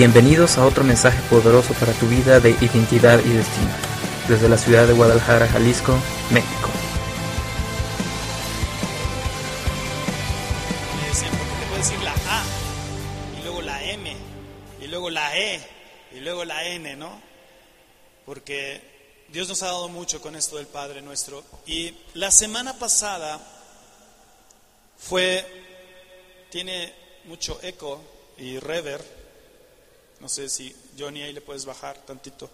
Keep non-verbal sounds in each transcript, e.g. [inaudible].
Bienvenidos a otro mensaje poderoso para tu vida de identidad y destino, desde la ciudad de Guadalajara, Jalisco, México. Me decían, ¿por qué te puedes decir la A? Y luego la M, y luego la E, y luego la N, ¿no? Porque Dios nos ha dado mucho con esto del Padre nuestro. Y la semana pasada fue, tiene mucho eco y rever. No sé si Johnny ahí le puedes bajar tantito.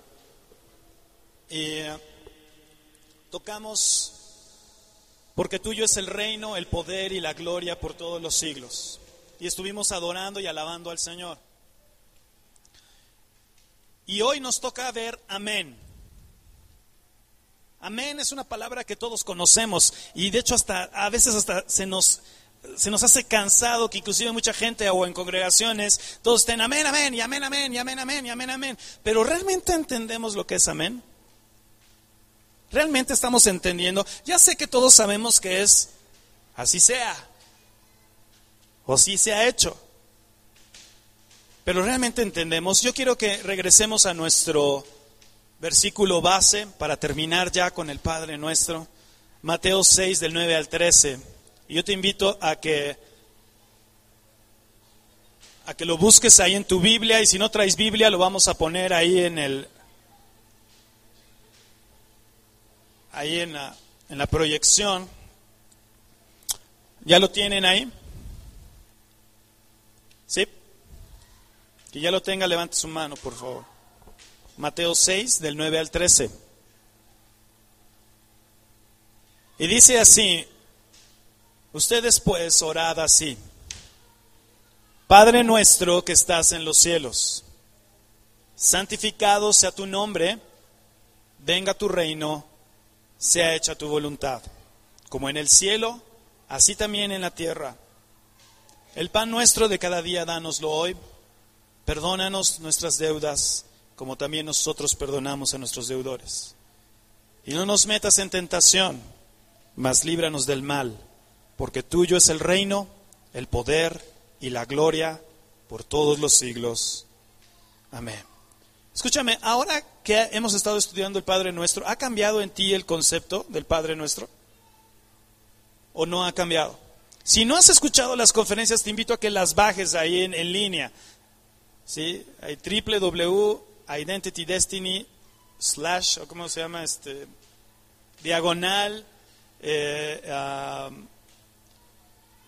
Eh, tocamos porque tuyo es el reino, el poder y la gloria por todos los siglos. Y estuvimos adorando y alabando al Señor. Y hoy nos toca ver amén. Amén es una palabra que todos conocemos y de hecho hasta a veces hasta se nos se nos hace cansado que inclusive mucha gente o en congregaciones todos estén amén, amén, y amén, amén, y amén, amén, y amén, amén. Pero ¿realmente entendemos lo que es amén? ¿Realmente estamos entendiendo? Ya sé que todos sabemos que es así sea, o así se ha hecho. Pero realmente entendemos. Yo quiero que regresemos a nuestro versículo base para terminar ya con el Padre nuestro. Mateo 6 del 9 al 13. Yo te invito a que a que lo busques ahí en tu Biblia y si no traes Biblia lo vamos a poner ahí en el ahí en la, en la proyección. ¿Ya lo tienen ahí? ¿Sí? Que ya lo tenga, levante su mano, por favor. Mateo 6, del 9 al 13. Y dice así, ustedes pues orad así. Padre nuestro que estás en los cielos, santificado sea tu nombre, venga tu reino, sea hecha tu voluntad, como en el cielo, así también en la tierra. El pan nuestro de cada día, dánoslo hoy. Perdónanos nuestras deudas, como también nosotros perdonamos a nuestros deudores. Y no nos metas en tentación, mas líbranos del mal, porque tuyo es el reino, el poder y la gloria por todos los siglos. Amén. Escúchame, ahora que hemos estado estudiando el Padre Nuestro, ¿ha cambiado en ti el concepto del Padre Nuestro? ¿O no ha cambiado? Si no has escuchado las conferencias, te invito a que las bajes ahí en, en línea. ¿Sí? Hay www.identitydestiny slash, o cómo se llama, este, diagonal, eh,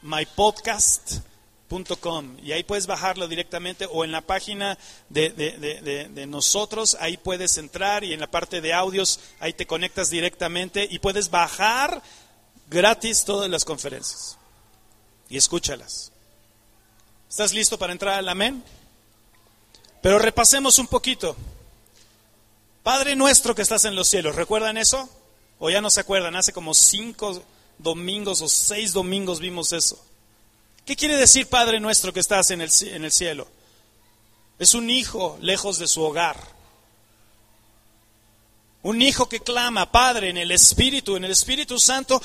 my podcast y ahí puedes bajarlo directamente o en la página de, de, nosotros, ahí puedes entrar y en la parte de audios, ahí te conectas directamente y puedes bajar gratis todas las conferencias y escúchalas. ¿Estás listo para entrar al amén? Pero repasemos un poquito. Padre nuestro que estás en los cielos, ¿recuerdan eso? ¿O ya no se acuerdan? Hace como cinco domingos o seis domingos vimos eso. ¿Qué quiere decir Padre nuestro que estás en el, en el cielo? Es un hijo lejos de su hogar. Un hijo que clama, Padre, en el Espíritu, en el Espíritu Santo.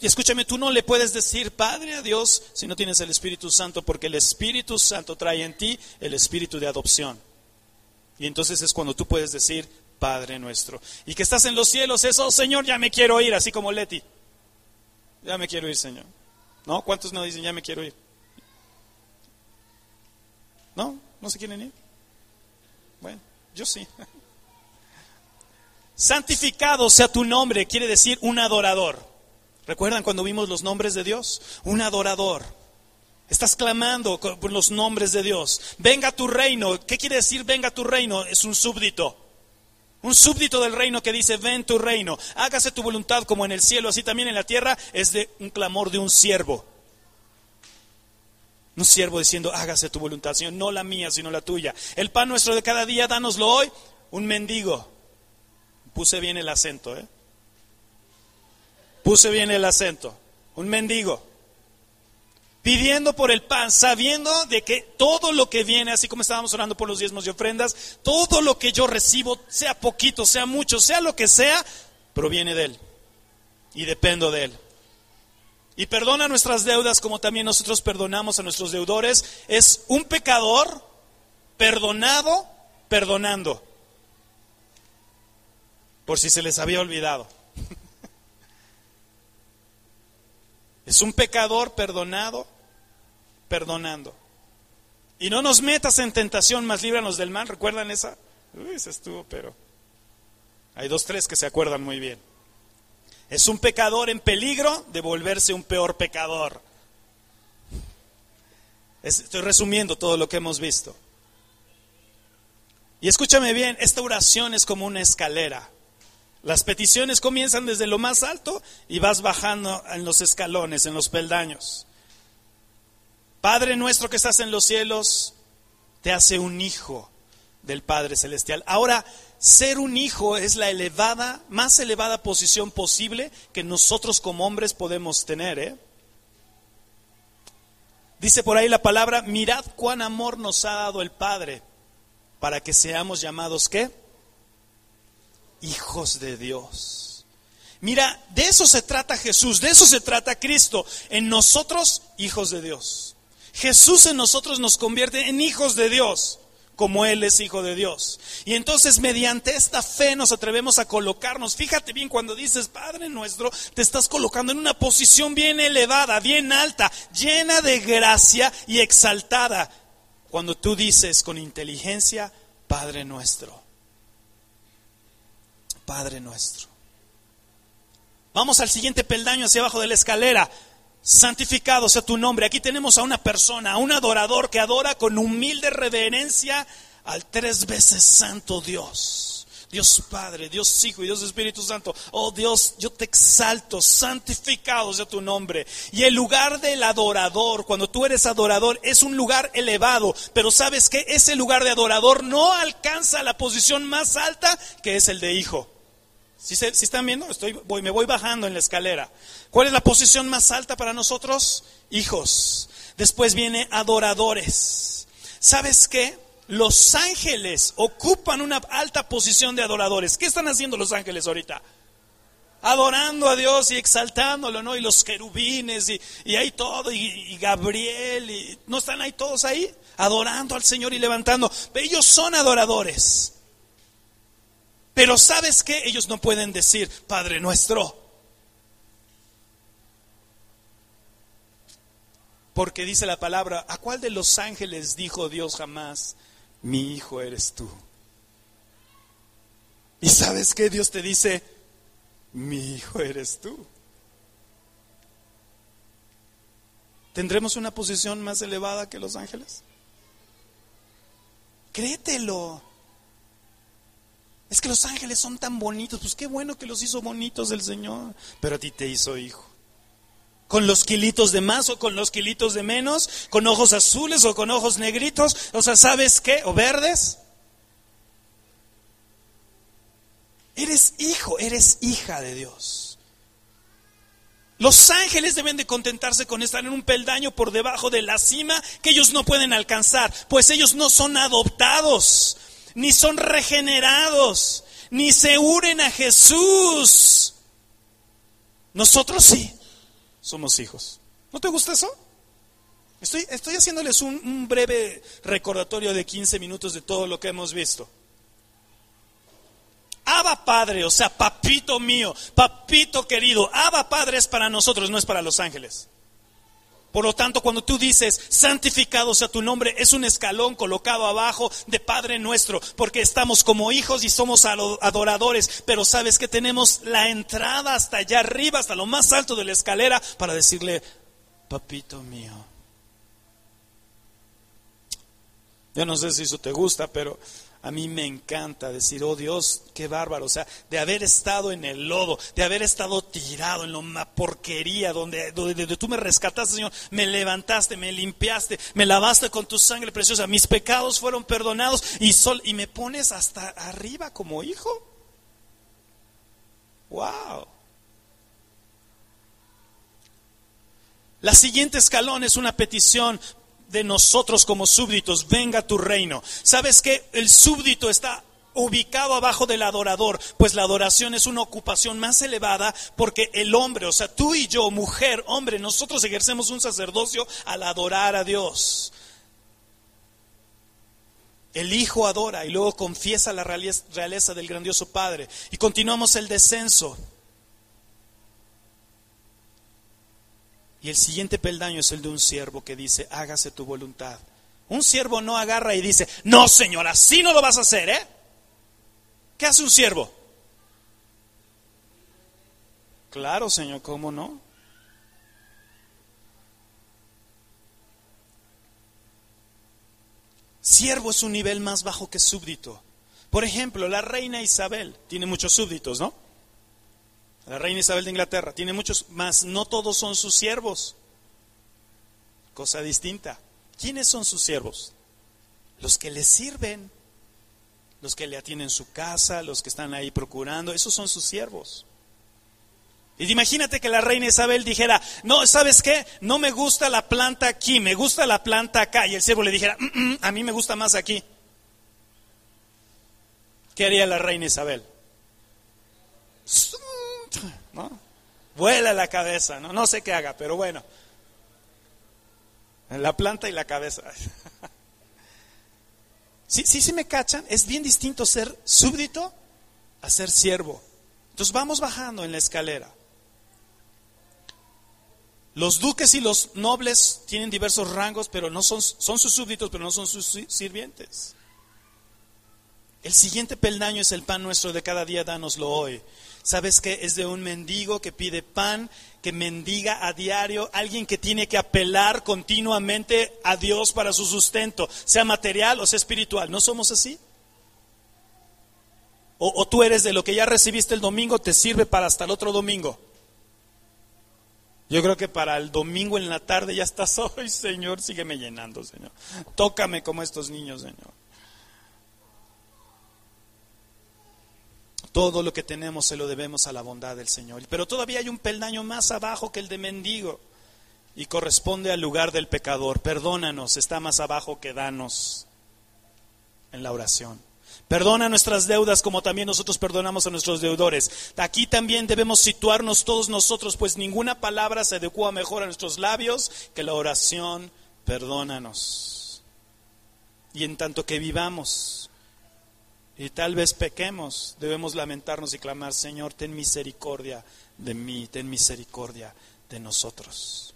Escúchame, tú no le puedes decir Padre a Dios si no tienes el Espíritu Santo, porque el Espíritu Santo trae en ti el Espíritu de adopción. Y entonces es cuando tú puedes decir Padre nuestro. Y que estás en los cielos, eso, Señor, ya me quiero ir, así como Leti. Ya me quiero ir, Señor. ¿No? ¿Cuántos no dicen ya me quiero ir? ¿No? ¿No se quieren ir? Bueno, yo sí. [laughs] Santificado sea tu nombre, quiere decir un adorador. ¿Recuerdan cuando vimos los nombres de Dios? Un adorador. Estás clamando por los nombres de Dios. Venga tu reino. ¿Qué quiere decir venga tu reino? Es un súbdito. Un súbdito del reino que dice, ven tu reino, hágase tu voluntad como en el cielo, así también en la tierra, es de un clamor de un siervo. Un siervo diciendo, hágase tu voluntad, Señor, no la mía, sino la tuya. El pan nuestro de cada día, dánoslo hoy. Un mendigo. Puse bien el acento, ¿eh? Puse bien el acento. Un mendigo pidiendo por el pan, sabiendo de que todo lo que viene, así como estábamos orando por los diezmos y ofrendas, todo lo que yo recibo, sea poquito, sea mucho, sea lo que sea, proviene de Él. Y dependo de Él. Y perdona nuestras deudas como también nosotros perdonamos a nuestros deudores. Es un pecador perdonado, perdonando. Por si se les había olvidado. [laughs] Es un pecador perdonado, perdonando. Y no nos metas en tentación, más líbranos del mal. ¿Recuerdan esa? Uy, se estuvo, pero hay dos, tres que se acuerdan muy bien. Es un pecador en peligro de volverse un peor pecador. Estoy resumiendo todo lo que hemos visto. Y escúchame bien, esta oración es como una escalera. Las peticiones comienzan desde lo más alto y vas bajando en los escalones, en los peldaños. Padre nuestro que estás en los cielos, te hace un hijo del Padre Celestial. Ahora, ser un hijo es la elevada, más elevada posición posible que nosotros como hombres podemos tener. ¿eh? Dice por ahí la palabra, mirad cuán amor nos ha dado el Padre para que seamos llamados ¿qué? Hijos de Dios. Mira, de eso se trata Jesús, de eso se trata Cristo, en nosotros hijos de Dios. Jesús en nosotros nos convierte en hijos de Dios como Él es hijo de Dios. Y entonces mediante esta fe nos atrevemos a colocarnos. Fíjate bien cuando dices, Padre nuestro, te estás colocando en una posición bien elevada, bien alta, llena de gracia y exaltada. Cuando tú dices con inteligencia, Padre nuestro. Padre nuestro. Vamos al siguiente peldaño hacia abajo de la escalera. Santificado sea tu nombre. Aquí tenemos a una persona, a un adorador que adora con humilde reverencia al tres veces santo Dios. Dios Padre, Dios Hijo y Dios Espíritu Santo. Oh Dios, yo te exalto, santificado sea tu nombre. Y el lugar del adorador, cuando tú eres adorador, es un lugar elevado. Pero sabes que ese lugar de adorador no alcanza la posición más alta que es el de hijo. Si están viendo? Estoy, voy, me voy bajando en la escalera. ¿Cuál es la posición más alta para nosotros? Hijos. Después viene adoradores. ¿Sabes qué? Los ángeles ocupan una alta posición de adoradores. ¿Qué están haciendo los ángeles ahorita? Adorando a Dios y exaltándolo, ¿no? Y los querubines y, y ahí todo, y, y Gabriel, y, ¿no están ahí todos ahí? Adorando al Señor y levantando. Ellos son adoradores. Pero ¿sabes qué? Ellos no pueden decir, Padre nuestro. Porque dice la palabra, ¿a cuál de los ángeles dijo Dios jamás, mi hijo eres tú? Y sabes qué? Dios te dice, mi hijo eres tú. ¿Tendremos una posición más elevada que los ángeles? Créetelo. Es que los ángeles son tan bonitos, pues qué bueno que los hizo bonitos el Señor, pero a ti te hizo hijo. Con los kilitos de más o con los kilitos de menos, con ojos azules o con ojos negritos, o sea, ¿sabes qué? O verdes. Eres hijo, eres hija de Dios. Los ángeles deben de contentarse con estar en un peldaño por debajo de la cima que ellos no pueden alcanzar, pues ellos no son adoptados ni son regenerados, ni se unen a Jesús. Nosotros sí somos hijos. ¿No te gusta eso? Estoy, estoy haciéndoles un, breve recordatorio de 15 minutos de todo lo que hemos visto. Abba Padre, o sea, papito mío, papito querido, Abba Padre es para nosotros, no es para los ángeles. Por lo tanto, cuando tú dices, santificado sea tu nombre, es un escalón colocado abajo de Padre nuestro, porque estamos como hijos y somos adoradores, pero sabes que tenemos la entrada hasta allá arriba, hasta lo más alto de la escalera, para decirle, papito mío. Yo no sé si eso te gusta, pero a mí me encanta decir, oh Dios, qué bárbaro, o sea, de haber estado en el lodo, de haber estado tirado en la porquería, donde, donde, tú me rescataste, Señor, me levantaste, me limpiaste, me lavaste con tu sangre preciosa, mis pecados fueron perdonados y, sol, y me pones hasta arriba como hijo. ¡Wow! La siguiente escalón es una petición de nosotros como súbditos, venga tu reino. ¿Sabes que el súbdito está ubicado abajo del adorador, pues la adoración es una ocupación más elevada porque el hombre, o sea, tú y yo, mujer, hombre, nosotros ejercemos un sacerdocio al adorar a Dios. El Hijo adora y luego confiesa la realeza del grandioso Padre. Y continuamos el descenso. Y el siguiente peldaño es el de un siervo que dice, hágase tu voluntad. Un siervo no agarra y dice, no señor, así no lo vas a hacer, ¿eh? ¿Qué hace un siervo? Claro, señor, ¿cómo no? Siervo es un nivel más bajo que súbdito. Por ejemplo, la reina Isabel tiene muchos súbditos, ¿no? La reina Isabel de Inglaterra tiene muchos, más no todos son sus siervos. Cosa distinta. ¿Quiénes son sus siervos? Los que le sirven, los que le atienden su casa, los que están ahí procurando, esos son sus siervos. Y imagínate que la reina Isabel dijera, no, ¿sabes qué? No me gusta la planta aquí, me gusta la planta acá. Y el siervo le dijera, mm, mm, a mí me gusta más aquí. ¿Qué haría la reina Isabel? ¿No? Vuela la cabeza, ¿no? no sé qué haga, pero bueno. La planta y la cabeza. [laughs] Sí, sí, sí me cachan. Es bien distinto ser súbdito a ser siervo. Entonces vamos bajando en la escalera. Los duques y los nobles tienen diversos rangos, pero no son, son sus súbditos, pero no son sus sirvientes. El siguiente peldaño es el pan nuestro de cada día, dánoslo hoy. ¿Sabes qué? Es de un mendigo que pide pan, que mendiga a diario, alguien que tiene que apelar continuamente a Dios para su sustento, sea material o sea espiritual. ¿No somos así? O, tú eres de lo que ya recibiste el domingo, te sirve para hasta el otro domingo. Yo creo que para el domingo en la tarde ya estás [laughs] hoy, Señor, sígueme llenando, Señor. Tócame como estos niños, Señor. Todo lo que tenemos se lo debemos a la bondad del Señor. Pero todavía hay un peldaño más abajo que el de mendigo y corresponde al lugar del pecador. Perdónanos, está más abajo que danos en la oración. Perdona nuestras deudas como también nosotros perdonamos a nuestros deudores. Aquí también debemos situarnos todos nosotros, pues ninguna palabra se adecua mejor a nuestros labios que la oración, perdónanos. Y en tanto que vivamos y tal vez pequemos, debemos lamentarnos y clamar, Señor, ten misericordia de mí, ten misericordia de nosotros.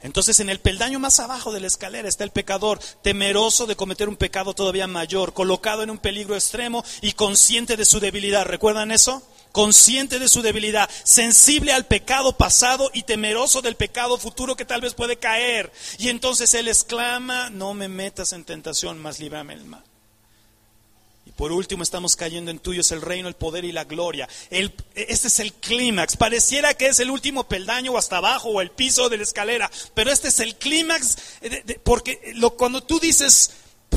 Entonces en el peldaño más abajo de la escalera está el pecador, temeroso de cometer un pecado todavía mayor, colocado en un peligro extremo y consciente de su debilidad. ¿Recuerdan eso? Consciente de su debilidad, sensible al pecado pasado y temeroso del pecado futuro que tal vez puede caer. Y entonces él exclama, no me metas en tentación, mas líbrame el mal. Por último, estamos cayendo en tuyo es el reino, el poder y la gloria. este es el clímax. Pareciera que es el último peldaño o hasta abajo o el piso de la escalera, pero este es el clímax porque cuando tú dices,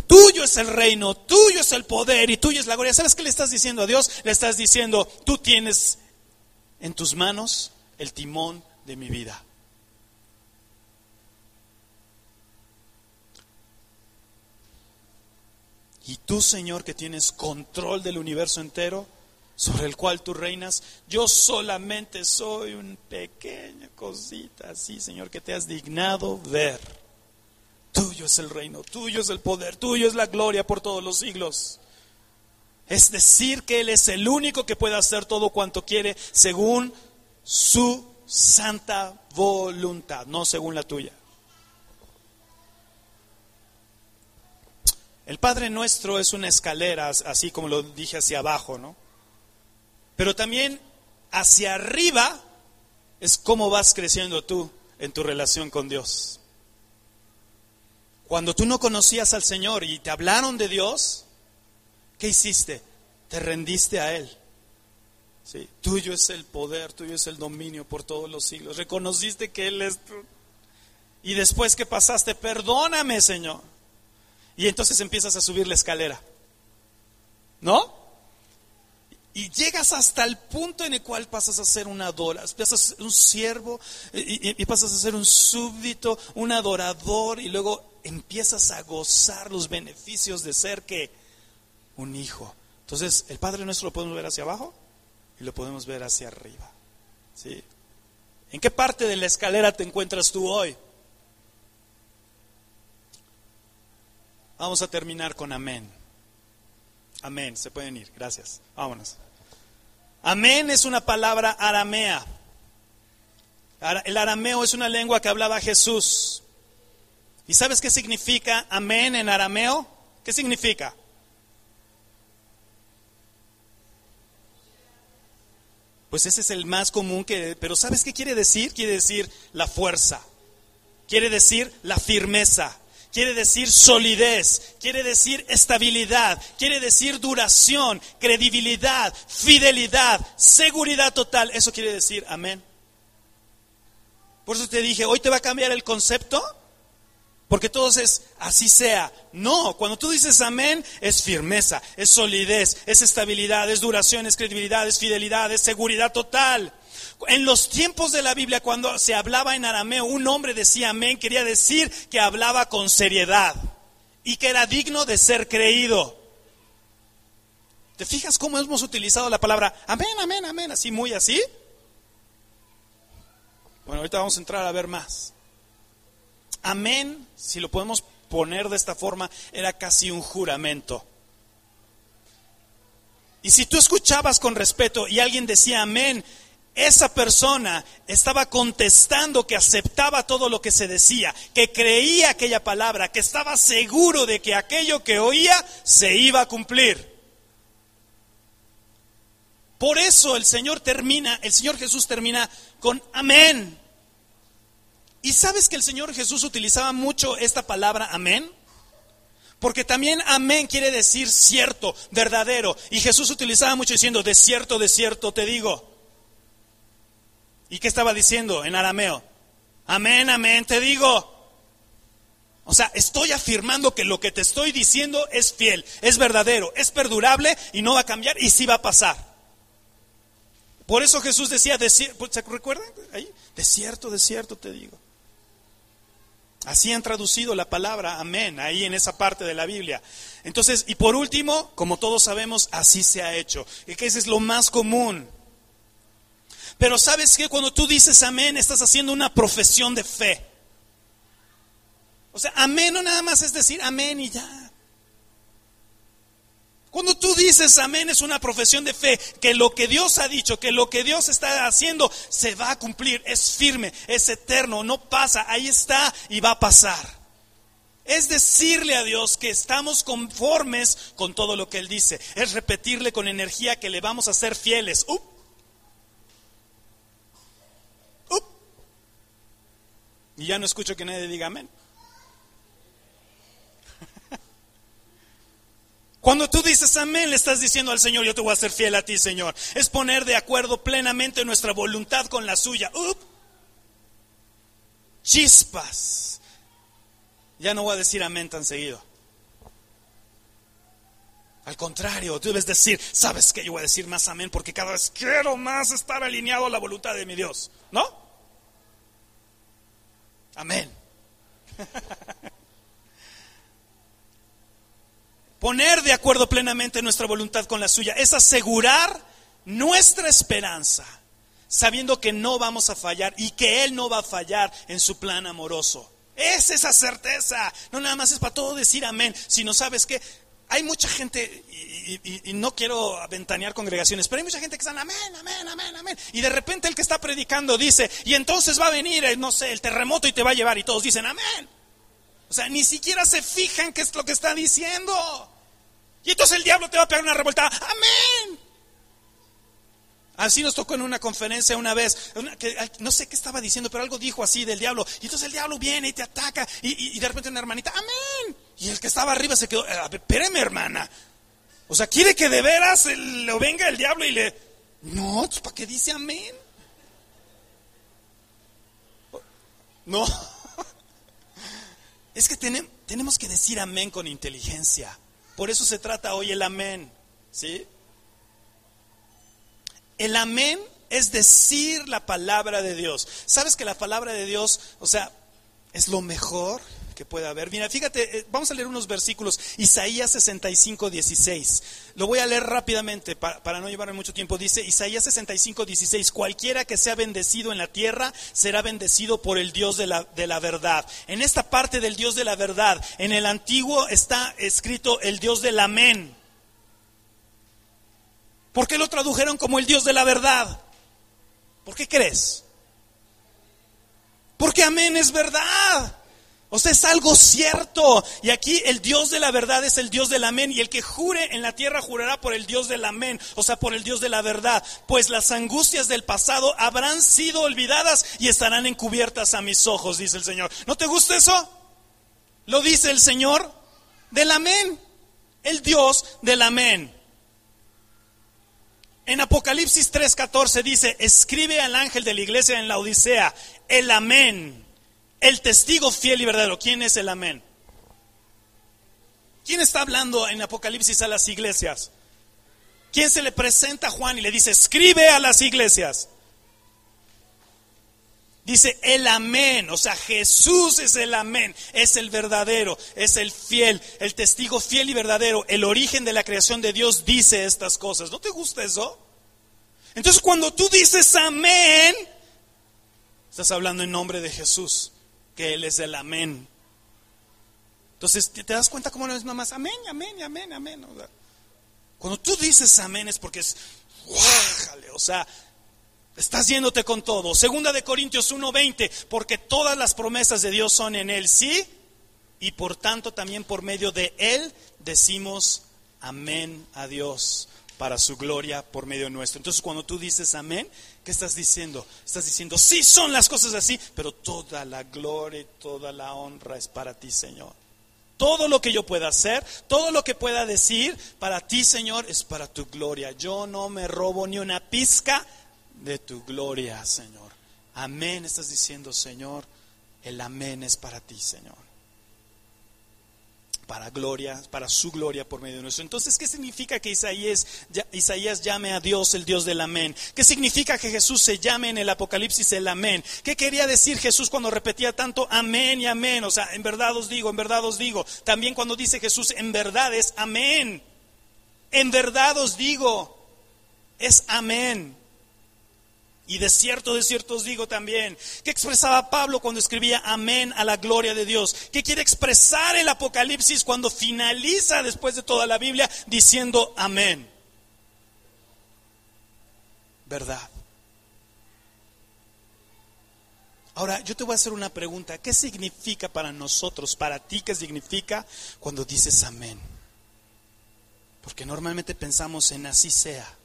tuyo es el reino, tuyo es el poder y tuyo es la gloria, ¿sabes qué le estás diciendo a Dios? Le estás diciendo, tú tienes en tus manos el timón de mi vida. Y tú, Señor, que tienes control del universo entero, sobre el cual tú reinas, yo solamente soy una pequeña cosita así, Señor, que te has dignado ver. Tuyo es el reino, tuyo es el poder, tuyo es la gloria por todos los siglos. Es decir, que Él es el único que puede hacer todo cuanto quiere según su santa voluntad, no según la tuya. El Padre Nuestro es una escalera, así como lo dije hacia abajo, ¿no? Pero también hacia arriba es cómo vas creciendo tú en tu relación con Dios. Cuando tú no conocías al Señor y te hablaron de Dios, ¿qué hiciste? Te rendiste a Él. Sí, tuyo es el poder, tuyo es el dominio por todos los siglos. Reconociste que Él es... Y después que pasaste, perdóname, Señor. Y entonces empiezas a subir la escalera. ¿No? Y llegas hasta el punto en el cual pasas a ser un adorador, pasas a ser un siervo y, pasas a ser un súbdito, un adorador y luego empiezas a gozar los beneficios de ser que un hijo. Entonces, el Padre nuestro lo podemos ver hacia abajo y lo podemos ver hacia arriba. ¿Sí? ¿En qué parte de la escalera te encuentras tú hoy? Vamos a terminar con amén. Amén. Se pueden ir. Gracias. Vámonos. Amén es una palabra aramea. El arameo es una lengua que hablaba Jesús. ¿Y sabes qué significa amén en arameo? ¿Qué significa? Pues ese es el más común que... Pero ¿sabes qué quiere decir? Quiere decir la fuerza. Quiere decir la firmeza. Quiere decir solidez, quiere decir estabilidad, quiere decir duración, credibilidad, fidelidad, seguridad total. Eso quiere decir amén. Por eso te dije, hoy te va a cambiar el concepto, porque todo es así sea. No, cuando tú dices amén, es firmeza, es solidez, es estabilidad, es duración, es credibilidad, es fidelidad, es seguridad total. En los tiempos de la Biblia, cuando se hablaba en arameo, un hombre decía amén, quería decir que hablaba con seriedad y que era digno de ser creído. ¿Te fijas cómo hemos utilizado la palabra amén, amén, amén, así muy así? Bueno, ahorita vamos a entrar a ver más. Amén, si lo podemos poner de esta forma, era casi un juramento. Y si tú escuchabas con respeto y alguien decía amén, esa persona estaba contestando que aceptaba todo lo que se decía, que creía aquella palabra, que estaba seguro de que aquello que oía se iba a cumplir. Por eso el Señor termina, el Señor Jesús termina con amén. ¿Y sabes que el Señor Jesús utilizaba mucho esta palabra amén? Porque también amén quiere decir cierto, verdadero. Y Jesús utilizaba mucho diciendo, de cierto, de cierto te digo. ¿Y qué estaba diciendo en arameo? Amén, amén, te digo. O sea, estoy afirmando que lo que te estoy diciendo es fiel, es verdadero, es perdurable y no va a cambiar y sí va a pasar. Por eso Jesús decía, ¿se recuerdan ahí? De cierto, de cierto te digo. Así han traducido la palabra amén ahí en esa parte de la Biblia. Entonces, y por último, como todos sabemos, así se ha hecho. Y que ese es lo más común. Pero sabes que cuando tú dices amén, estás haciendo una profesión de fe. O sea, amén no nada más es decir amén y ya. Cuando tú dices amén es una profesión de fe, que lo que Dios ha dicho, que lo que Dios está haciendo se va a cumplir, es firme, es eterno, no pasa, ahí está y va a pasar. Es decirle a Dios que estamos conformes con todo lo que Él dice, es repetirle con energía que le vamos a ser fieles. Y ya no escucho que nadie diga amén. [laughs] Cuando tú dices amén, le estás diciendo al Señor, yo te voy a ser fiel a ti, Señor. Es poner de acuerdo plenamente nuestra voluntad con la suya. Chispas. Ya no voy a decir amén tan seguido. Al contrario, tú debes decir, ¿sabes qué? Yo voy a decir más amén porque cada vez quiero más estar alineado a la voluntad de mi Dios. ¿No? Amén. Poner de acuerdo plenamente nuestra voluntad con la suya es asegurar nuestra esperanza, sabiendo que no vamos a fallar y que Él no va a fallar en su plan amoroso. Es esa certeza. No nada más es para todo decir amén, sino sabes que hay mucha gente, y, no quiero aventanear congregaciones, pero hay mucha gente que están amén, amén, amén, amén. Y de repente el que está predicando dice, y entonces va a venir, eh, no sé, el terremoto y te va a llevar, y todos dicen amén. O sea, ni siquiera se fijan qué es lo que está diciendo. Y entonces el diablo te va a pegar una revuelta, amén. Así nos tocó en una conferencia una vez, no sé qué estaba diciendo, pero algo dijo así del diablo. Y entonces el diablo viene y te ataca, y, y de repente una hermanita, amén. Y el que estaba arriba se quedó, espéreme hermana. O sea, quiere que de veras lo venga el diablo y le... No, pues, ¿para qué dice amén? No. [laughs] Es que tenemos que decir amén con inteligencia. Por eso se trata hoy el amén. ¿Sí? El amén es decir la palabra de Dios. ¿Sabes que la palabra de Dios, o sea, es lo mejor que haber. Mira, fíjate, eh, vamos a leer unos versículos. Isaías 65, 16. Lo voy a leer rápidamente para, para no llevarme mucho tiempo. Dice Isaías 65, 16. Cualquiera que sea bendecido en la tierra será bendecido por el Dios de la, de la verdad. En esta parte del Dios de la verdad, en el antiguo está escrito el Dios del amén. ¿Por qué lo tradujeron como el Dios de la verdad? ¿Por qué crees? Porque amén es verdad. O sea, es algo cierto. Y aquí el Dios de la verdad es el Dios del amén. Y el que jure en la tierra jurará por el Dios del amén. O sea, por el Dios de la verdad. Pues las angustias del pasado habrán sido olvidadas y estarán encubiertas a mis ojos, dice el Señor. ¿No te gusta eso? Lo dice el Señor del amén. El Dios del amén. En Apocalipsis 3:14 dice, escribe al ángel de la iglesia en la Odisea, el amén, el testigo fiel y verdadero. ¿Quién es el amén? ¿Quién está hablando en Apocalipsis a las iglesias? ¿Quién se le presenta a Juan y le dice, escribe a las iglesias? Dice el amén, o sea, Jesús es el amén, es el verdadero, es el fiel, el testigo fiel y verdadero, el origen de la creación de Dios dice estas cosas. ¿No te gusta eso? Entonces cuando tú dices amén, estás hablando en nombre de Jesús, que Él es el amén. Entonces, ¿te das cuenta cómo no es más amén, amén, amén, amén? Cuando tú dices amén es porque es, o sea, Estás yéndote con todo. Segunda de Corintios 1:20, porque todas las promesas de Dios son en Él, sí, y por tanto también por medio de Él decimos amén a Dios para su gloria por medio nuestro. Entonces cuando tú dices amén, ¿qué estás diciendo? Estás diciendo, sí son las cosas así, pero toda la gloria y toda la honra es para ti, Señor. Todo lo que yo pueda hacer, todo lo que pueda decir para ti, Señor, es para tu gloria. Yo no me robo ni una pizca de tu gloria, Señor. Amén, estás diciendo, Señor, el amén es para ti, Señor. Para gloria, para su gloria por medio de nuestro. Entonces, ¿qué significa que Isaías, Isaías llame a Dios el Dios del amén? ¿Qué significa que Jesús se llame en el Apocalipsis el amén? ¿Qué quería decir Jesús cuando repetía tanto amén y amén? O sea, en verdad os digo, en verdad os digo. También cuando dice Jesús, en verdad es amén. En verdad os digo, es amén. Y de cierto, de cierto os digo también, ¿qué expresaba Pablo cuando escribía amén a la gloria de Dios? ¿Qué quiere expresar el Apocalipsis cuando finaliza después de toda la Biblia diciendo amén? Verdad. Ahora, yo te voy a hacer una pregunta. ¿Qué significa para nosotros, para ti, qué significa cuando dices amén? Porque normalmente pensamos en así sea.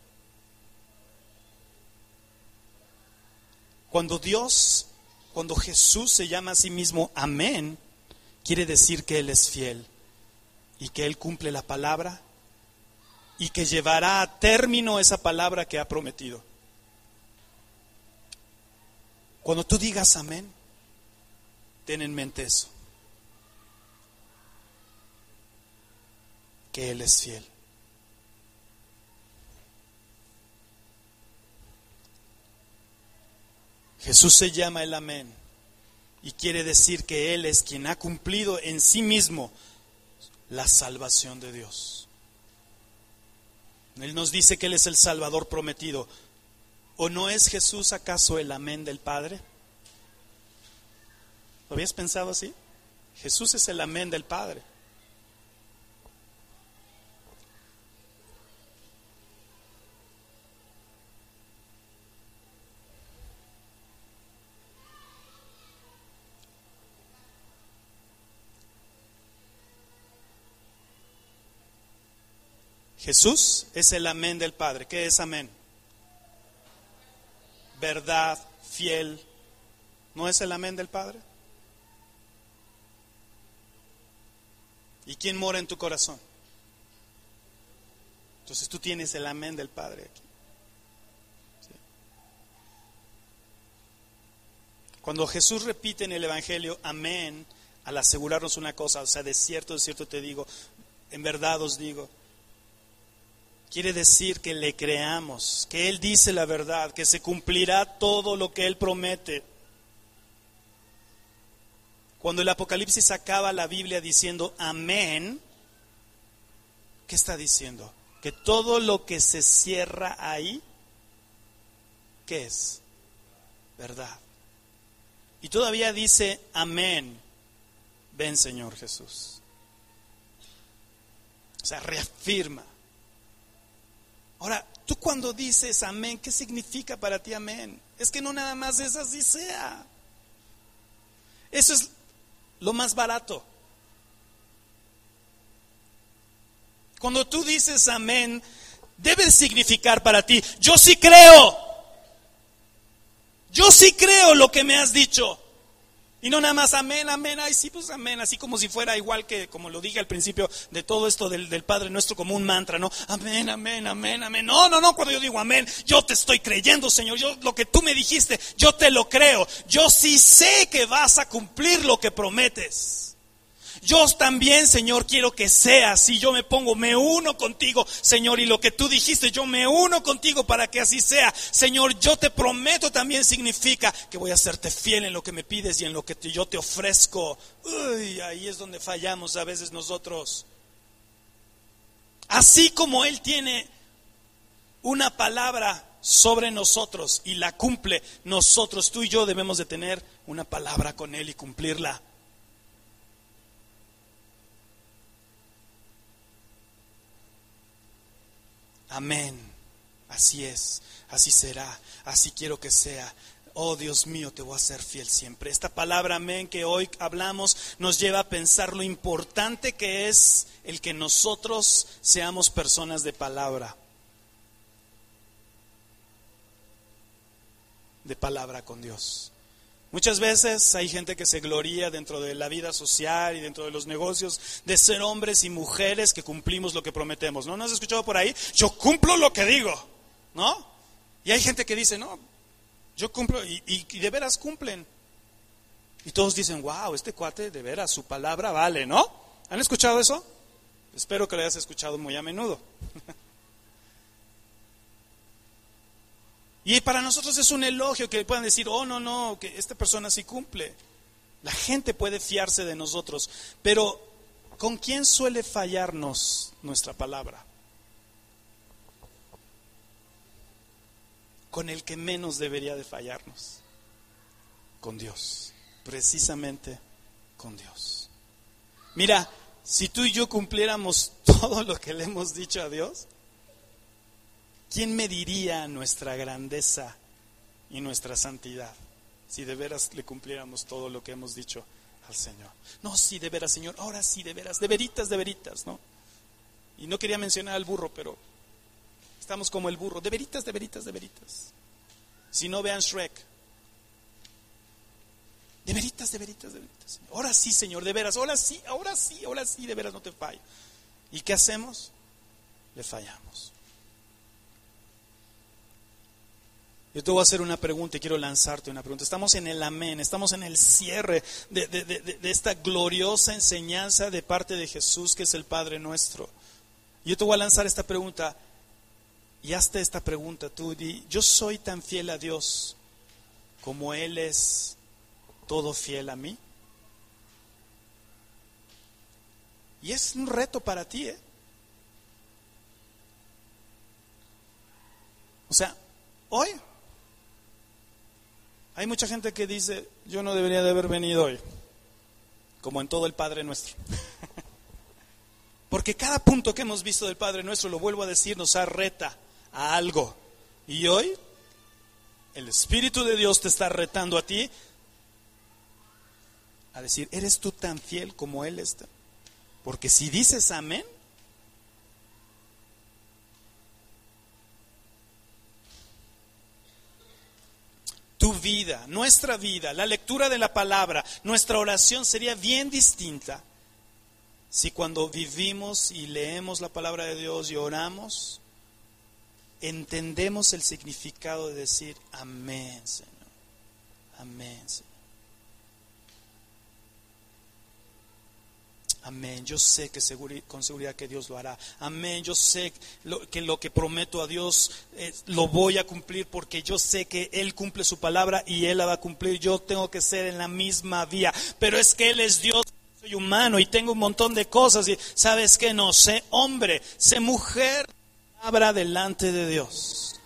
Cuando Dios, cuando Jesús se llama a sí mismo amén, quiere decir que Él es fiel y que Él cumple la palabra y que llevará a término esa palabra que ha prometido. Cuando tú digas amén, ten en mente eso, que Él es fiel. Jesús se llama el amén y quiere decir que Él es quien ha cumplido en sí mismo la salvación de Dios. Él nos dice que Él es el Salvador prometido. ¿O no es Jesús acaso el amén del Padre? ¿Lo habías pensado así? Jesús es el amén del Padre. Jesús es el amén del Padre. ¿Qué es amén? Verdad, fiel. ¿No es el amén del Padre? ¿Y quién mora en tu corazón? Entonces tú tienes el amén del Padre aquí. Cuando Jesús repite en el Evangelio amén, al asegurarnos una cosa, o sea, de cierto, de cierto te digo, en verdad os digo, Quiere decir que le creamos, que Él dice la verdad, que se cumplirá todo lo que Él promete. Cuando el Apocalipsis acaba la Biblia diciendo amén, ¿qué está diciendo? Que todo lo que se cierra ahí, ¿qué es? Verdad. Y todavía dice amén. Ven Señor Jesús. O sea, reafirma. Ahora, tú cuando dices amén, ¿qué significa para ti amén? Es que no nada más es así sea. Eso es lo más barato. Cuando tú dices amén, debe significar para ti, yo sí creo. Yo sí creo lo que me has dicho. Y no nada más amén, amén, ay sí, pues amén, así como si fuera igual que, como lo dije al principio de todo esto del, del, Padre Nuestro como un mantra, ¿no? Amén, amén, amén, amén. No, no, no, cuando yo digo amén, yo te estoy creyendo, Señor, yo lo que tú me dijiste, yo te lo creo. Yo sí sé que vas a cumplir lo que prometes. Yo también, Señor, quiero que sea así. Yo me pongo, me uno contigo, Señor, y lo que tú dijiste, yo me uno contigo para que así sea. Señor, yo te prometo también significa que voy a serte fiel en lo que me pides y en lo que yo te ofrezco. Uy, ahí es donde fallamos a veces nosotros. Así como Él tiene una palabra sobre nosotros y la cumple, nosotros, tú y yo debemos de tener una palabra con Él y cumplirla. Amén. Así es, así será, así quiero que sea. Oh Dios mío, te voy a ser fiel siempre. Esta palabra amén que hoy hablamos nos lleva a pensar lo importante que es el que nosotros seamos personas de palabra. De palabra con Dios. Muchas veces hay gente que se gloría dentro de la vida social y dentro de los negocios de ser hombres y mujeres que cumplimos lo que prometemos. ¿No? ¿No has escuchado por ahí? Yo cumplo lo que digo, ¿no? Y hay gente que dice, no, yo cumplo y, y de veras cumplen. Y todos dicen, wow, este cuate de veras, su palabra vale, ¿no? ¿Han escuchado eso? Espero que lo hayas escuchado muy a menudo. [laughs] Y para nosotros es un elogio que puedan decir, oh, no, no, que esta persona sí cumple. La gente puede fiarse de nosotros, pero ¿con quién suele fallarnos nuestra palabra? Con el que menos debería de fallarnos, con Dios, precisamente con Dios. Mira, si tú y yo cumpliéramos [laughs] todo lo que le hemos dicho a Dios, ¿quién mediría nuestra grandeza y nuestra santidad si de veras le cumpliéramos todo lo que hemos dicho al Señor? No, sí, de veras, Señor, ahora sí, de veras, de veritas, de veritas, ¿no? Y no quería mencionar al burro, pero estamos como el burro, de veritas, de veritas, de veritas. Si no vean Shrek. De veritas, de veritas, de veritas. Ahora sí, Señor, de veras, ahora sí, ahora sí, ahora sí, de veras no te fallo. ¿Y qué hacemos? Le fallamos. Yo te voy a hacer una pregunta y quiero lanzarte una pregunta. Estamos en el amén, estamos en el cierre de, esta gloriosa enseñanza de parte de Jesús, que es el Padre nuestro. Yo te voy a lanzar esta pregunta y hazte esta pregunta tú. Di, yo soy tan fiel a Dios como Él es todo fiel a mí. Y es un reto para ti, ¿eh? O sea, hoy hay mucha gente que dice, yo no debería de haber venido hoy, como en todo el Padre nuestro. [laughs] Porque cada punto que hemos visto del Padre nuestro, lo vuelvo a decir, nos arreta a algo. Y hoy el Espíritu de Dios te está retando a ti a decir, ¿eres tú tan fiel como Él está? Porque si dices amén, tu vida, nuestra vida, la lectura de la palabra, nuestra oración sería bien distinta si cuando vivimos y leemos la palabra de Dios y oramos, entendemos el significado de decir amén, Señor. Amén, Señor. Amén. Yo sé que con seguridad que Dios lo hará. Amén. Yo sé que lo que prometo a Dios eh, lo voy a cumplir porque yo sé que Él cumple su palabra y Él la va a cumplir. Yo tengo que ser en la misma vía. Pero es que Él es Dios. Soy humano y tengo un montón de cosas. Y sabes que no sé hombre, sé mujer. Abra delante de Dios.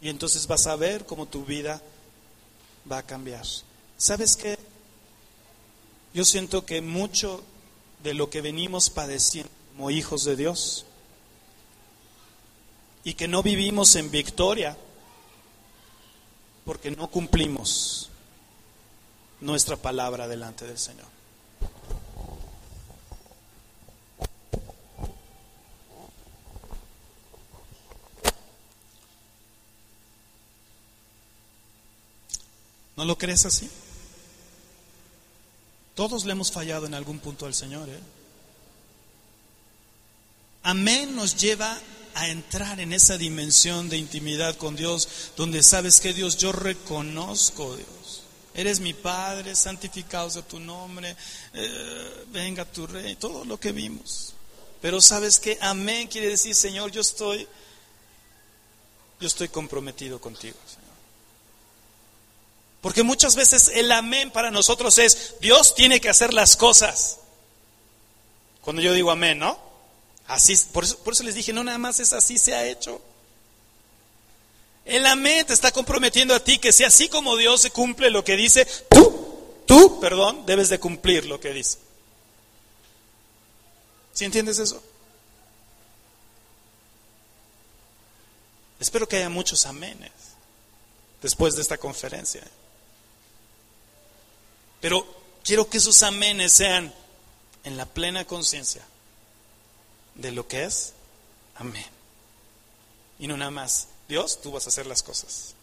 Y entonces vas a ver cómo tu vida va a cambiar. ¿Sabes qué? Yo siento que mucho de lo que venimos padeciendo como hijos de Dios y que no vivimos en victoria porque no cumplimos nuestra palabra delante del Señor. ¿No lo crees así? Todos le hemos fallado en algún punto al Señor. ¿eh? Amén nos lleva a entrar en esa dimensión de intimidad con Dios, donde sabes que Dios, yo reconozco Dios. Eres mi Padre, santificado sea tu nombre, eh, venga tu rey, todo lo que vimos. Pero sabes que amén quiere decir, Señor, yo estoy, yo estoy comprometido contigo. Porque muchas veces el amén para nosotros es, Dios tiene que hacer las cosas. Cuando yo digo amén, ¿no? Así, por eso, por eso les dije, no nada más es así se ha hecho. El amén te está comprometiendo a ti que si así como Dios se cumple lo que dice, tú, tú, perdón, debes de cumplir lo que dice. ¿Sí entiendes eso? Espero que haya muchos amenes después de esta conferencia. Pero quiero que esos amenes sean en la plena conciencia de lo que es amén. Y no nada más, Dios, tú vas a hacer las cosas.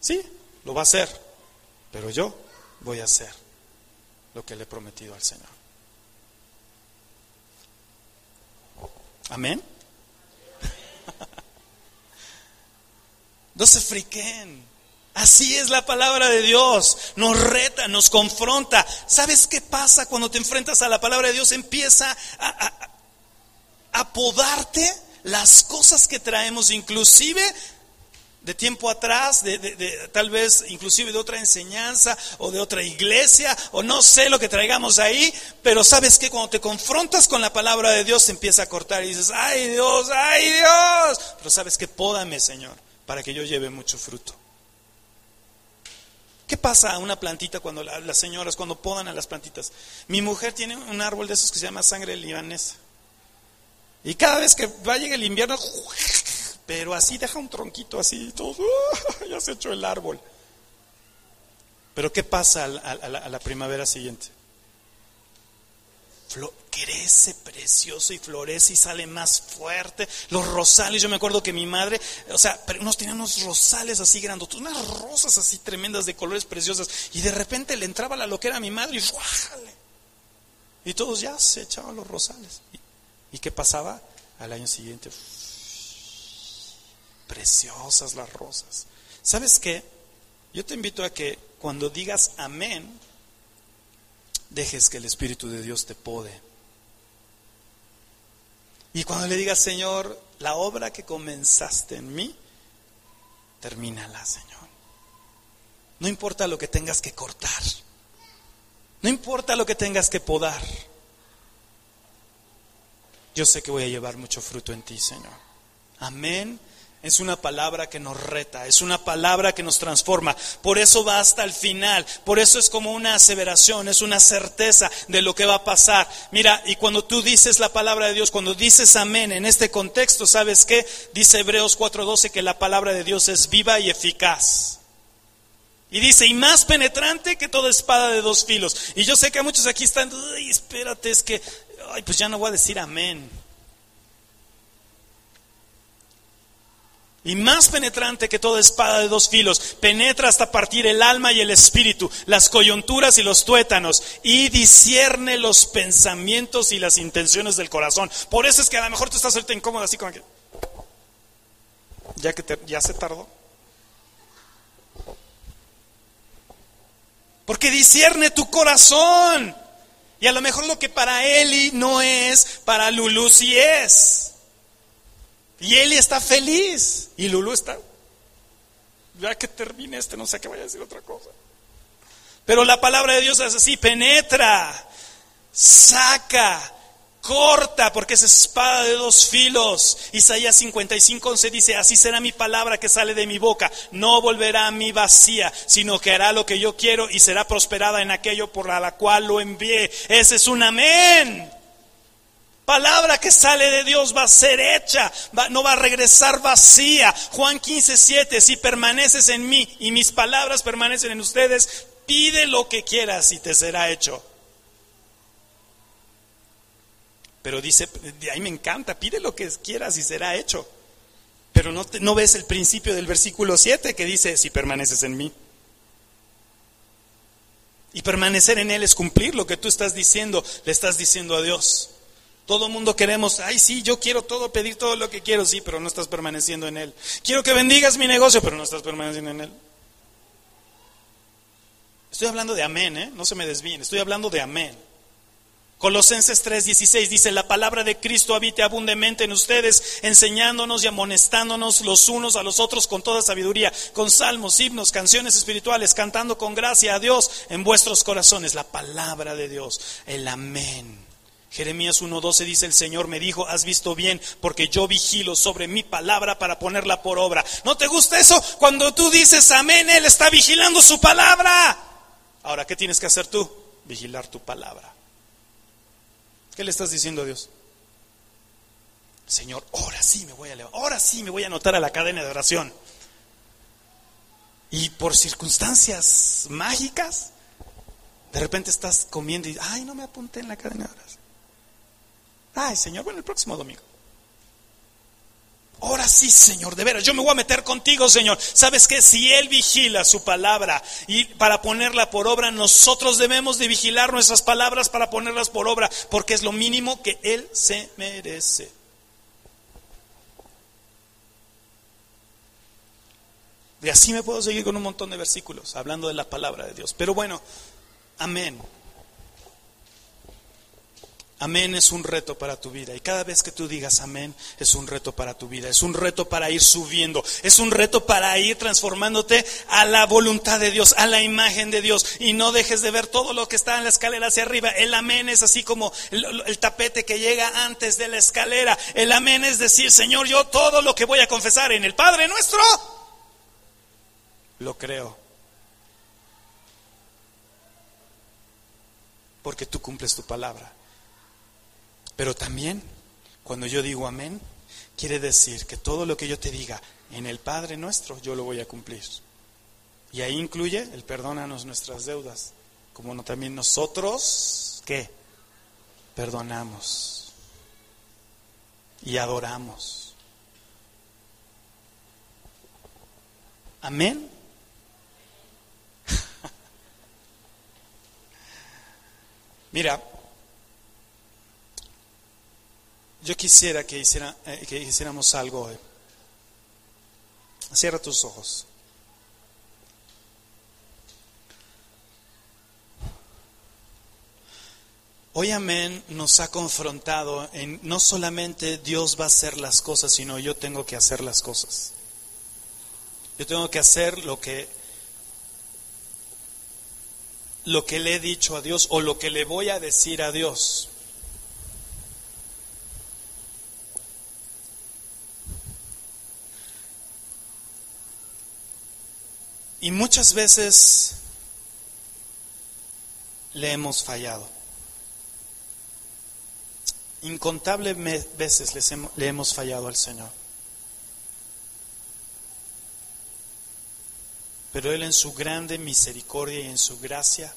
Sí, lo va a hacer, pero yo voy a hacer lo que le he prometido al Señor. Amén. [laughs] No se friquen. Así es la palabra de Dios. Nos reta, nos confronta. ¿Sabes qué pasa cuando te enfrentas a la palabra de Dios? Empieza a, a, podarte las cosas que traemos, inclusive de tiempo atrás, de, tal vez inclusive de otra enseñanza o de otra iglesia, o no sé lo que traigamos ahí, pero sabes que cuando te confrontas con la palabra de Dios, se empieza a cortar y dices, ay Dios, ay Dios, pero sabes que pódame, Señor, para que yo lleve mucho fruto. ¿Qué pasa a una plantita cuando las señoras, cuando podan a las plantitas? Mi mujer tiene un árbol de esos que se llama sangre libanesa. Y cada vez que va a llegar el invierno, pero así deja un tronquito así, todo, [laughs] ya se echó el árbol. Pero ¿qué pasa a la primavera siguiente? Crece precioso y florece y sale más fuerte. Los rosales, yo me acuerdo que mi madre, o sea, nos tenía unos rosales así grandes, unas rosas así tremendas de colores preciosos. Y de repente le entraba la loquera a mi madre y Y todos ya se echaban los rosales. ¿Y, qué pasaba? Al año siguiente, preciosas las rosas. ¿Sabes qué? Yo te invito a que cuando digas amén, dejes que el Espíritu de Dios te pode. Y cuando le digas, Señor, la obra que comenzaste en mí, termínala, Señor. No importa lo que tengas que cortar. No importa lo que tengas que podar. Yo sé que voy a llevar mucho fruto en ti, Señor. Amén es una palabra que nos reta, es una palabra que nos transforma. Por eso va hasta el final. Por eso es como una aseveración, es una certeza de lo que va a pasar. Mira, y cuando tú dices la palabra de Dios, cuando dices amén en este contexto, ¿sabes qué? Dice Hebreos 4:12 que la palabra de Dios es viva y eficaz. Y dice, y más penetrante que toda espada de dos filos. Y yo sé que muchos aquí están, ay, espérate, es que, ay, pues ya no voy a decir amén. Y más penetrante que toda espada de dos filos, penetra hasta partir el alma y el espíritu, las coyunturas y los tuétanos, y discierne los pensamientos y las intenciones del corazón. Por eso es que a lo mejor tú estás ahorita incómodo, así como que, ya que ya se tardó. Porque discierne tu corazón Y a lo mejor lo que para Eli no es, para Lulu sí es. Y Eli está feliz. Y Lulu está, ya que termine este, no sé qué vaya a decir otra cosa. Pero la palabra de Dios es así, penetra, saca, corta, porque es espada de dos filos. Isaías 55, 11 dice, así será mi palabra que sale de mi boca, no volverá a mí vacía, sino que hará lo que yo quiero y será prosperada en aquello por la cual lo envié. Ese es un amén. Palabra que sale de Dios va a ser hecha, no va a regresar vacía. Juan 15, 7, si permaneces en mí y mis palabras permanecen en ustedes, pide lo que quieras y te será hecho. Pero dice, ahí me encanta, pide lo que quieras y será hecho. Pero no, no ves el principio del versículo 7 que dice, si permaneces en mí. Y permanecer en Él es cumplir lo que tú estás diciendo, le estás diciendo a Dios. Todo mundo queremos, ay sí, yo quiero todo, pedir todo lo que quiero, sí, pero no estás permaneciendo en Él. Quiero que bendigas mi negocio, pero no estás permaneciendo en Él. Estoy hablando de amén, ¿eh? no se me desvíen, estoy hablando de amén. Colosenses 3:16 dice, la palabra de Cristo habite abundemente en ustedes, enseñándonos y amonestándonos los unos a los otros con toda sabiduría, con salmos, himnos, canciones espirituales, cantando con gracia a Dios en vuestros corazones. La palabra de Dios, el amén. Jeremías 1:12 dice, el Señor me dijo, has visto bien, porque yo vigilo sobre mi palabra para ponerla por obra. ¿No te gusta eso? Cuando tú dices amén, Él está vigilando su palabra. Ahora, ¿qué tienes que hacer tú? Vigilar tu palabra. ¿Qué le estás diciendo a Dios? Señor, ahora sí me voy a levantar, ahora sí me voy a anotar a la cadena de oración. Y por circunstancias mágicas, de repente estás comiendo y, ay, no me apunté en la cadena de oración. Ay, Señor, bueno, el próximo domingo. Ahora sí, Señor, de veras, yo me voy a meter contigo, Señor. ¿Sabes qué? Si Él vigila su palabra y para ponerla por obra, nosotros debemos de vigilar nuestras palabras para ponerlas por obra, porque es lo mínimo que Él se merece. Y así me puedo seguir con un montón de versículos, hablando de la palabra de Dios. Pero bueno, amén. Amén es un reto para tu vida. Y cada vez que tú digas amén, es un reto para tu vida. Es un reto para ir subiendo. Es un reto para ir transformándote a la voluntad de Dios, a la imagen de Dios. Y no dejes de ver todo lo que está en la escalera hacia arriba. El amén es así como el, tapete que llega antes de la escalera. El amén es decir, Señor, yo todo lo que voy a confesar en el Padre nuestro, lo creo. Porque tú cumples tu palabra. Pero también, cuando yo digo amén, quiere decir que todo lo que yo te diga en el Padre nuestro, yo lo voy a cumplir. Y ahí incluye el perdónanos nuestras deudas, como no, también nosotros, ¿qué? Perdonamos y adoramos. Amén. [laughs] Mira, Yo quisiera que, hiciera, eh, que hiciéramos algo hoy. Cierra tus ojos. Hoy Amén nos ha confrontado en no solamente Dios va a hacer las cosas, sino yo tengo que hacer las cosas. Yo tengo que hacer lo que lo que le he dicho a Dios o lo que le voy a decir a Dios. Y muchas veces le hemos fallado. Incontables veces le hemos fallado al Señor. Pero Él en su grande misericordia y en su gracia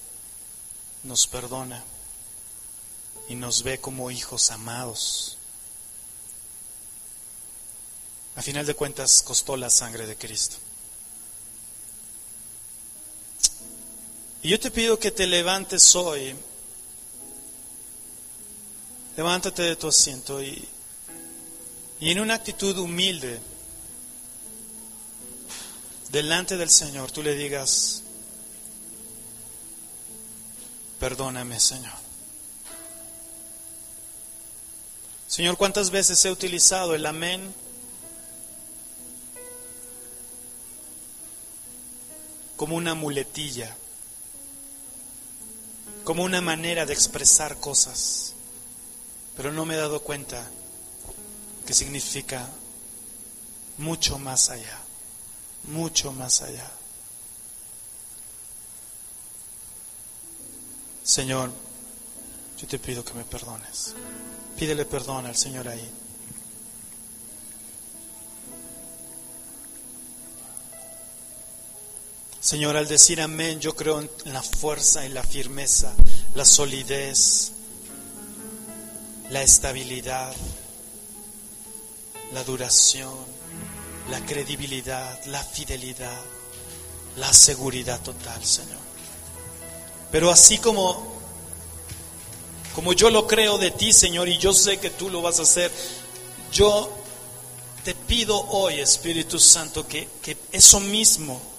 nos perdona y nos ve como hijos amados. A final de cuentas costó la sangre de Cristo. Y yo te pido que te levantes hoy. Levántate de tu asiento y, y en una actitud humilde, delante del Señor, tú le digas, perdóname Señor, Señor, ¿cuántas veces he utilizado el amén como una muletilla, como una manera de expresar cosas? Pero no me he dado cuenta que significa mucho más allá, mucho más allá. Señor, yo te pido que me perdones. Pídele perdón al Señor ahí. Señor, al decir amén, yo creo en la fuerza y la firmeza, la solidez, la estabilidad, la duración, la credibilidad, la fidelidad, la seguridad total, Señor. Pero así como como yo lo creo de ti, Señor, y yo sé que tú lo vas a hacer, yo te pido hoy, Espíritu Santo, que, que eso mismo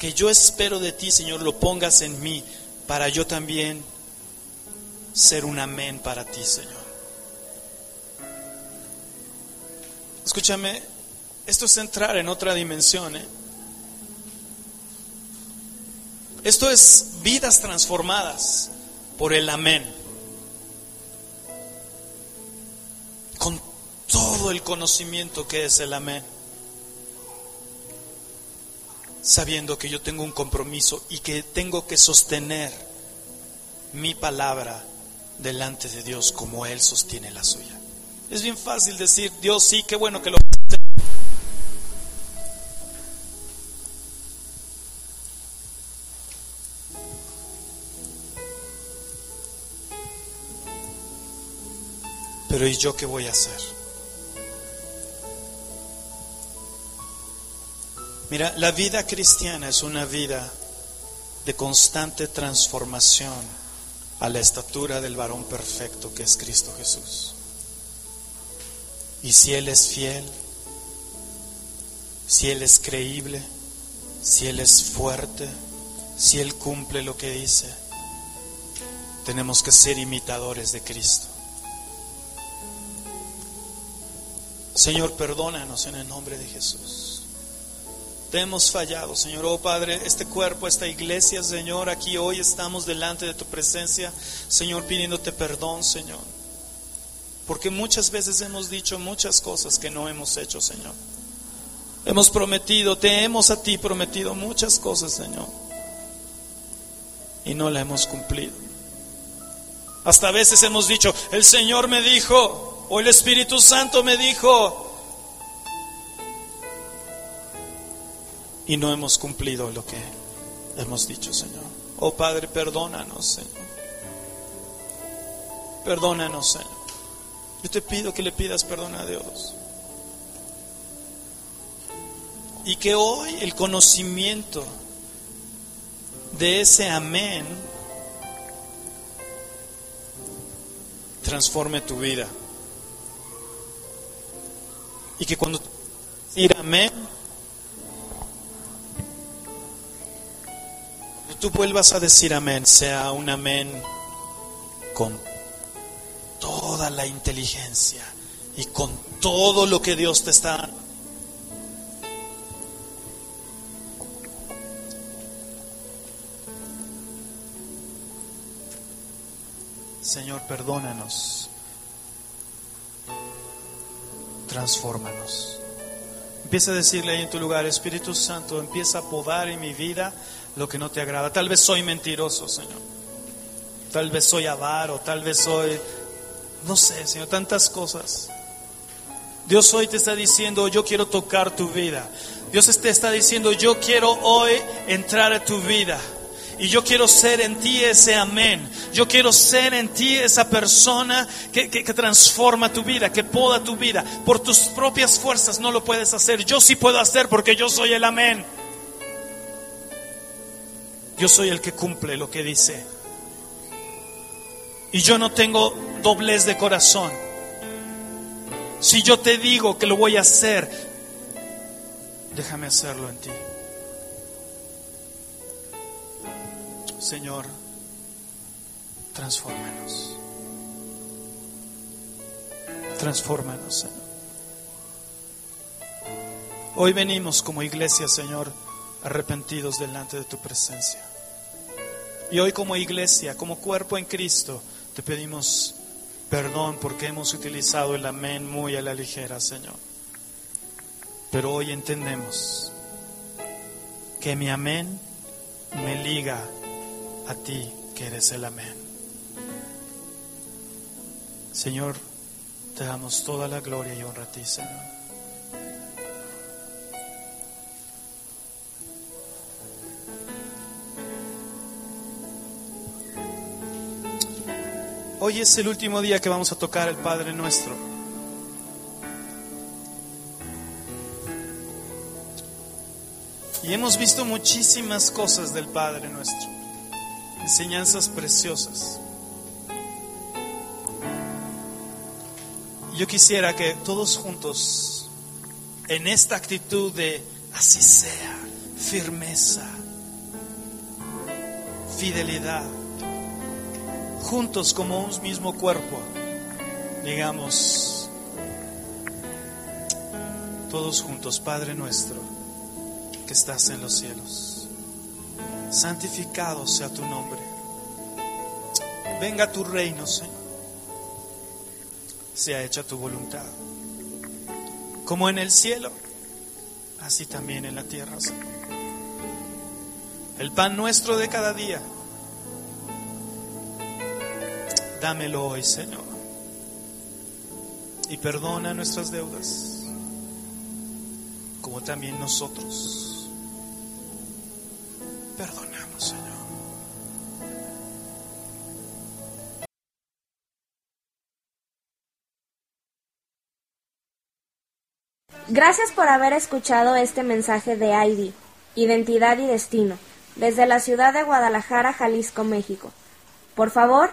que yo espero de ti, Señor, lo pongas en mí para yo también ser un amén para ti, Señor. Escúchame, esto es entrar en otra dimensión. ¿eh? Esto es vidas transformadas por el amén. Con todo el conocimiento que es el amén. Sabiendo que yo tengo un compromiso y que tengo que sostener mi palabra delante de Dios como Él sostiene la suya. Es bien fácil decir, Dios sí, qué bueno que lo Pero ¿y yo qué voy a hacer? Mira, la vida cristiana es una vida de constante transformación a la estatura del varón perfecto que es Cristo Jesús. Y si Él es fiel, si Él es creíble, si Él es fuerte, si Él cumple lo que dice, tenemos que ser imitadores de Cristo. Señor, perdónanos en el nombre de Jesús. Te hemos fallado, Señor. Oh Padre, este cuerpo, esta iglesia, Señor, aquí hoy estamos delante de tu presencia, Señor, pidiéndote perdón, Señor. Porque muchas veces hemos dicho muchas cosas que no hemos hecho, Señor. Hemos prometido, te hemos a ti prometido muchas cosas, Señor. Y no la hemos cumplido. Hasta veces hemos dicho, el Señor me dijo, o el Espíritu Santo me dijo, y no hemos cumplido lo que hemos dicho, Señor. Oh Padre, perdónanos, Señor. Perdónanos, Señor. Yo te pido que le pidas perdón a Dios. Y que hoy el conocimiento de ese amén transforme tu vida. Y que cuando decir amén, tú vuelvas a decir amén, sea un amén con toda la inteligencia y con todo lo que Dios te está Señor, perdónanos transfórmanos. Empieza a decirle ahí en tu lugar, Espíritu Santo, empieza a podar en mi vida lo que no te agrada. Tal vez soy mentiroso, Señor. Tal vez soy avaro, tal vez soy, no sé, Señor, tantas cosas. Dios hoy te está diciendo, yo quiero tocar tu vida. Dios te está diciendo, yo quiero hoy entrar a tu vida. Y yo quiero ser en ti ese amén. Yo quiero ser en ti esa persona que, que, transforma tu vida, que poda tu vida. Por tus propias fuerzas no lo puedes hacer. Yo sí puedo hacer porque yo soy el amén. Yo soy el que cumple lo que dice. Y yo no tengo doblez de corazón. Si yo te digo que lo voy a hacer, déjame hacerlo en ti. Señor, transfórmanos. Transfórmanos, Señor. Hoy venimos como iglesia, Señor, arrepentidos delante de tu presencia. Y hoy como iglesia, como cuerpo en Cristo, te pedimos perdón porque hemos utilizado el amén muy a la ligera, Señor. Pero hoy entendemos que mi amén me liga a ti, que eres el amén. Señor, te damos toda la gloria y honra a ti, Señor. Hoy es el último día que vamos a tocar el Padre Nuestro. Y hemos visto muchísimas cosas del Padre Nuestro, enseñanzas preciosas. Yo quisiera que todos juntos, en esta actitud de así sea, firmeza, fidelidad, juntos como un mismo cuerpo, digamos, todos juntos, Padre nuestro, que estás en los cielos, santificado sea tu nombre, venga tu reino, Señor, sea hecha tu voluntad, como en el cielo, así también en la tierra, Señor. El pan nuestro de cada día, Dámelo hoy, Señor. Y perdona nuestras deudas, como también nosotros perdonamos, Señor. Gracias por haber escuchado este mensaje de ID, Identidad y Destino, desde la ciudad de Guadalajara, Jalisco, México. Por favor,